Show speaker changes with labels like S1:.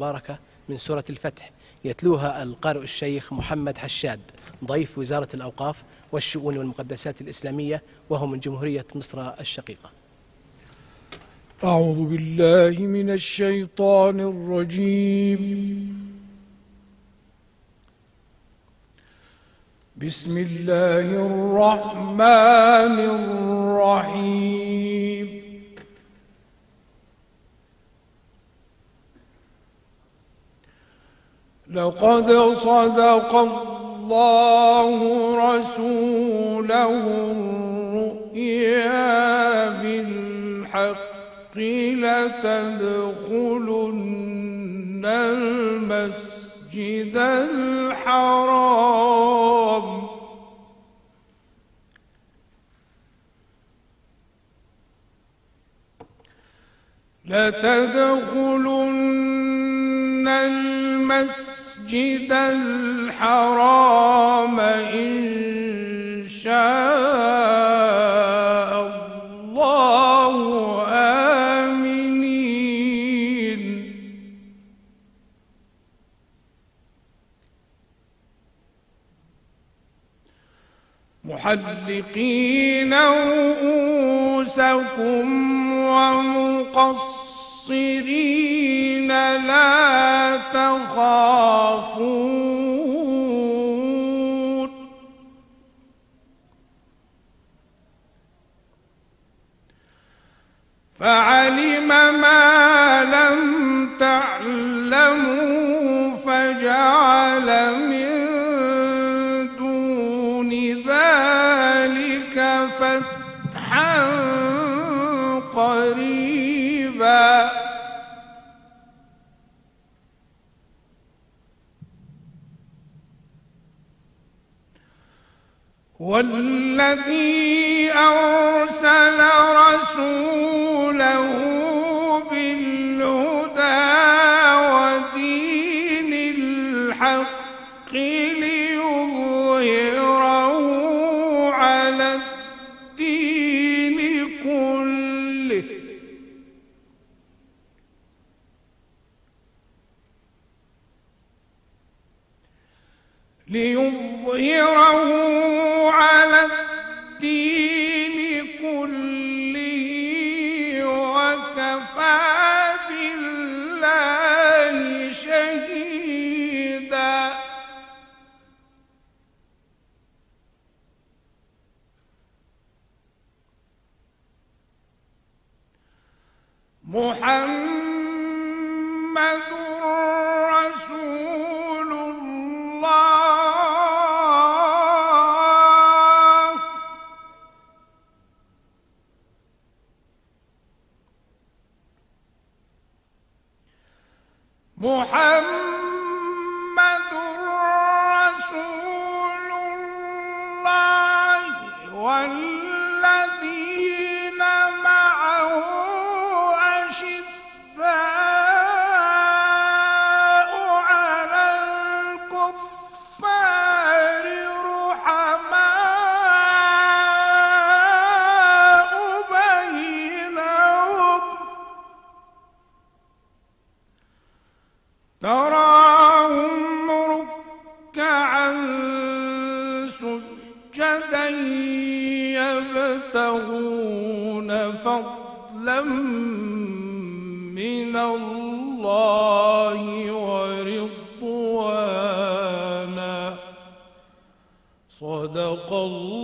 S1: المباركة من سورة الفتح. يتلوها القارئ الشيخ محمد حشاد ضيف وزارة الأوقاف والشؤون والمقدسات الإسلامية وهو من جمهورية مصر الشقيقة.
S2: أعوذ بالله من الشيطان الرجيم. بسم الله الرحمن الرحيم. لقد صدق الله رسوله الرؤيا بالحق لتدخلن المسجد الحرام. لتدخلن المسجد الحرام إن شاء الله آمنين. محلقين رؤوسكم ومقصرين. لا تخافون. فعلم ما لم تعلموا فجعل من دون ذلك فتحا والذي أرسل رسوله بالهدى ودين الحق ليظهره على الدين كله. ليظهره وكفى بالله شهيدا محمد محمد تراهم ركعا سجدا يبتغون فضلا من الله ورضوانا. صدق الله